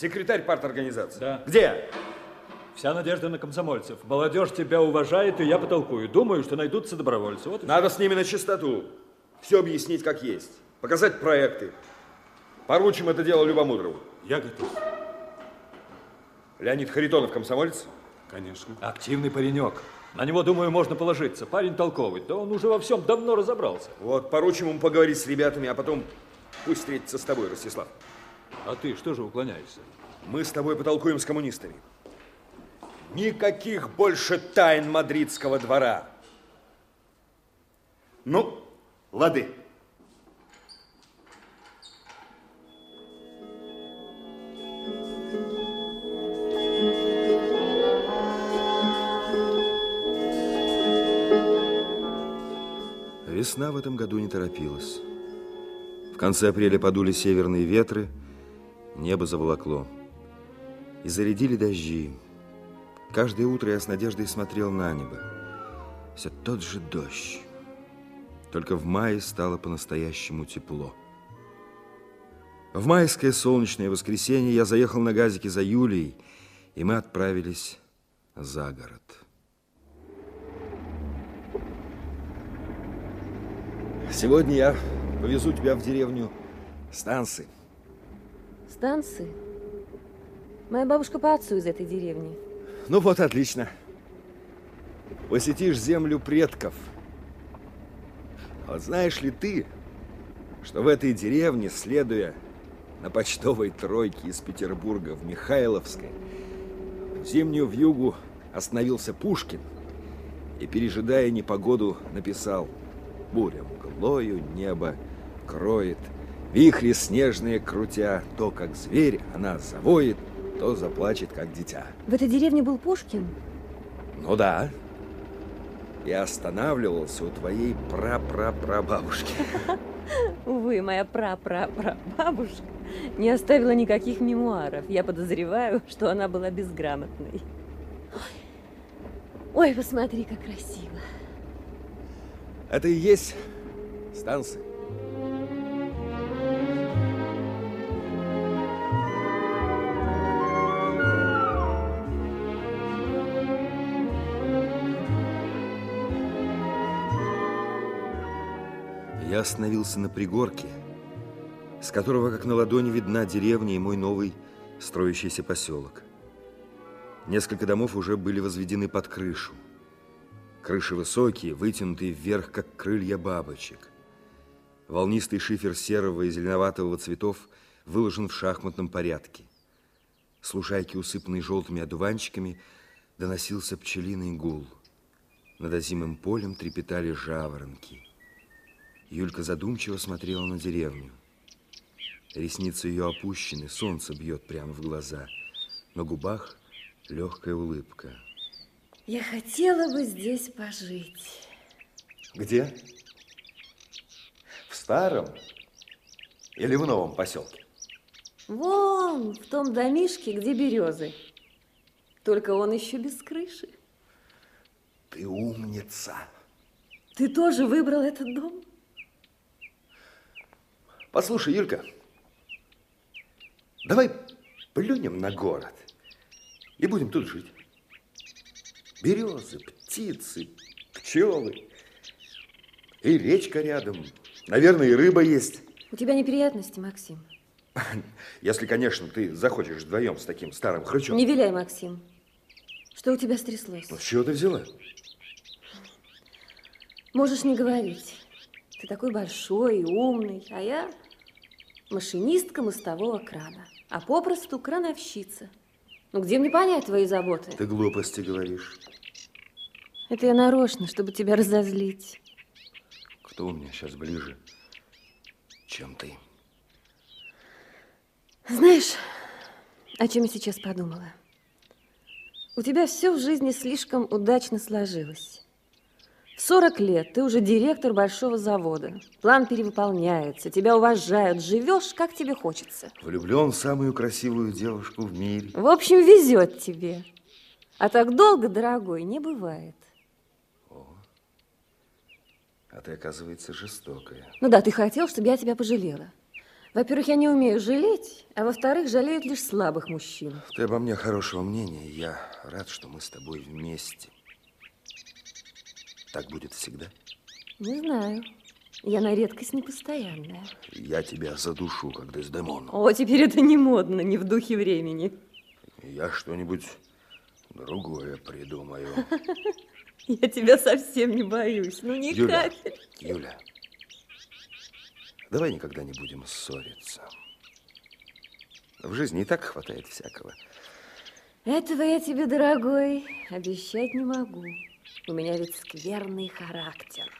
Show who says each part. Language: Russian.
Speaker 1: Секретарь парторганизации.
Speaker 2: Да.
Speaker 1: Где?
Speaker 2: Вся надежда на комсомольцев. Молодежь тебя уважает, и я потолкую. Думаю, что найдутся добровольцы. Вот
Speaker 1: Надо с ними на чистоту. Все объяснить как есть. Показать проекты. Поручим это дело Любомудрову.
Speaker 3: Я готов.
Speaker 1: Леонид Харитонов, комсомолец?
Speaker 3: Конечно.
Speaker 2: Активный паренек. На него, думаю, можно положиться. Парень толковый. Да он уже во всем давно разобрался.
Speaker 1: Вот, поручим ему поговорить с ребятами, а потом пусть встретится с тобой, Ростислав.
Speaker 2: А ты что же уклоняешься?
Speaker 1: Мы с тобой потолкуем с коммунистами. Никаких больше тайн мадридского двора.
Speaker 4: Ну, лады.
Speaker 5: Весна в этом году не торопилась. В конце апреля подули северные ветры, небо заволокло. И зарядили дожди. Каждое утро я с надеждой смотрел на небо. Все тот же дождь. Только в мае стало по-настоящему тепло. В майское солнечное воскресенье я заехал на газике за Юлией, и мы отправились за город. Сегодня я повезу тебя в деревню Станцы.
Speaker 6: Станции? Моя бабушка по отцу из этой деревни.
Speaker 5: Ну вот, отлично. Посетишь землю предков. А вот знаешь ли ты, что в этой деревне, следуя на почтовой тройке из Петербурга в Михайловское, в зимнюю вьюгу остановился Пушкин и, пережидая непогоду, написал «Буря мглою небо кроет, вихри снежные крутя, то, как зверь, она завоет, то заплачет, как дитя».
Speaker 6: В этой деревне был Пушкин?
Speaker 5: Ну да. И останавливался у твоей прапрапрабабушки.
Speaker 6: Увы, моя прапрапрабабушка не оставила никаких мемуаров. Я подозреваю, что она была безграмотной. Ой, Ой посмотри, как красиво.
Speaker 5: Это и есть станция. Я остановился на пригорке, с которого, как на ладони, видна деревня и мой новый строящийся поселок. Несколько домов уже были возведены под крышу. Крыши высокие, вытянутые вверх, как крылья бабочек. Волнистый шифер серого и зеленоватого цветов выложен в шахматном порядке. С лужайки, усыпанной желтыми одуванчиками, доносился пчелиный гул. Над озимым полем трепетали жаворонки. Юлька задумчиво смотрела на деревню. Ресницы ее опущены, солнце бьет прямо в глаза. На губах легкая улыбка.
Speaker 6: Я хотела бы здесь пожить.
Speaker 4: Где? В старом или в новом поселке?
Speaker 6: Вон, в том домишке, где березы. Только он еще без крыши.
Speaker 4: Ты умница.
Speaker 6: Ты тоже выбрал этот дом?
Speaker 4: Послушай, Юлька, давай плюнем на город и будем тут жить. Березы, птицы, пчелы. И речка рядом. Наверное, и рыба есть.
Speaker 6: У тебя неприятности, Максим?
Speaker 4: Если, конечно, ты захочешь вдвоем с таким старым хрычом.
Speaker 6: Не виляй, Максим. Что у тебя стряслось?
Speaker 4: Ну, с чего ты взяла?
Speaker 6: Можешь не говорить. Ты такой большой и умный, а я машинистка мостового крана, а попросту крановщица. Ну, где мне понять твои заботы?
Speaker 4: Ты глупости говоришь.
Speaker 6: Это я нарочно, чтобы тебя разозлить.
Speaker 5: Кто у меня сейчас ближе, чем ты?
Speaker 6: Знаешь, о чем я сейчас подумала? У тебя все в жизни слишком удачно сложилось. В 40 лет ты уже директор большого завода. План перевыполняется, тебя уважают, живешь, как тебе хочется.
Speaker 5: Влюблен в самую красивую девушку в мире.
Speaker 6: В общем, везет тебе. А так долго, дорогой, не бывает.
Speaker 5: А ты, оказывается, жестокая.
Speaker 6: Ну да, ты хотел, чтобы я тебя пожалела. Во-первых, я не умею жалеть, а во-вторых, жалеют лишь слабых мужчин.
Speaker 5: Ты обо мне хорошего мнения. Я рад, что мы с тобой вместе. Так будет всегда.
Speaker 6: Не знаю. Я на редкость непостоянная.
Speaker 5: Я тебя задушу, как Дездемону.
Speaker 6: О, теперь это не модно, не в духе времени.
Speaker 5: Я что-нибудь другое придумаю.
Speaker 6: Я тебя совсем не боюсь. Ну, ни
Speaker 5: Юля,
Speaker 6: капельки.
Speaker 5: Юля, давай никогда не будем ссориться. В жизни и так хватает всякого.
Speaker 6: Этого я тебе, дорогой, обещать не могу. У меня ведь скверный характер.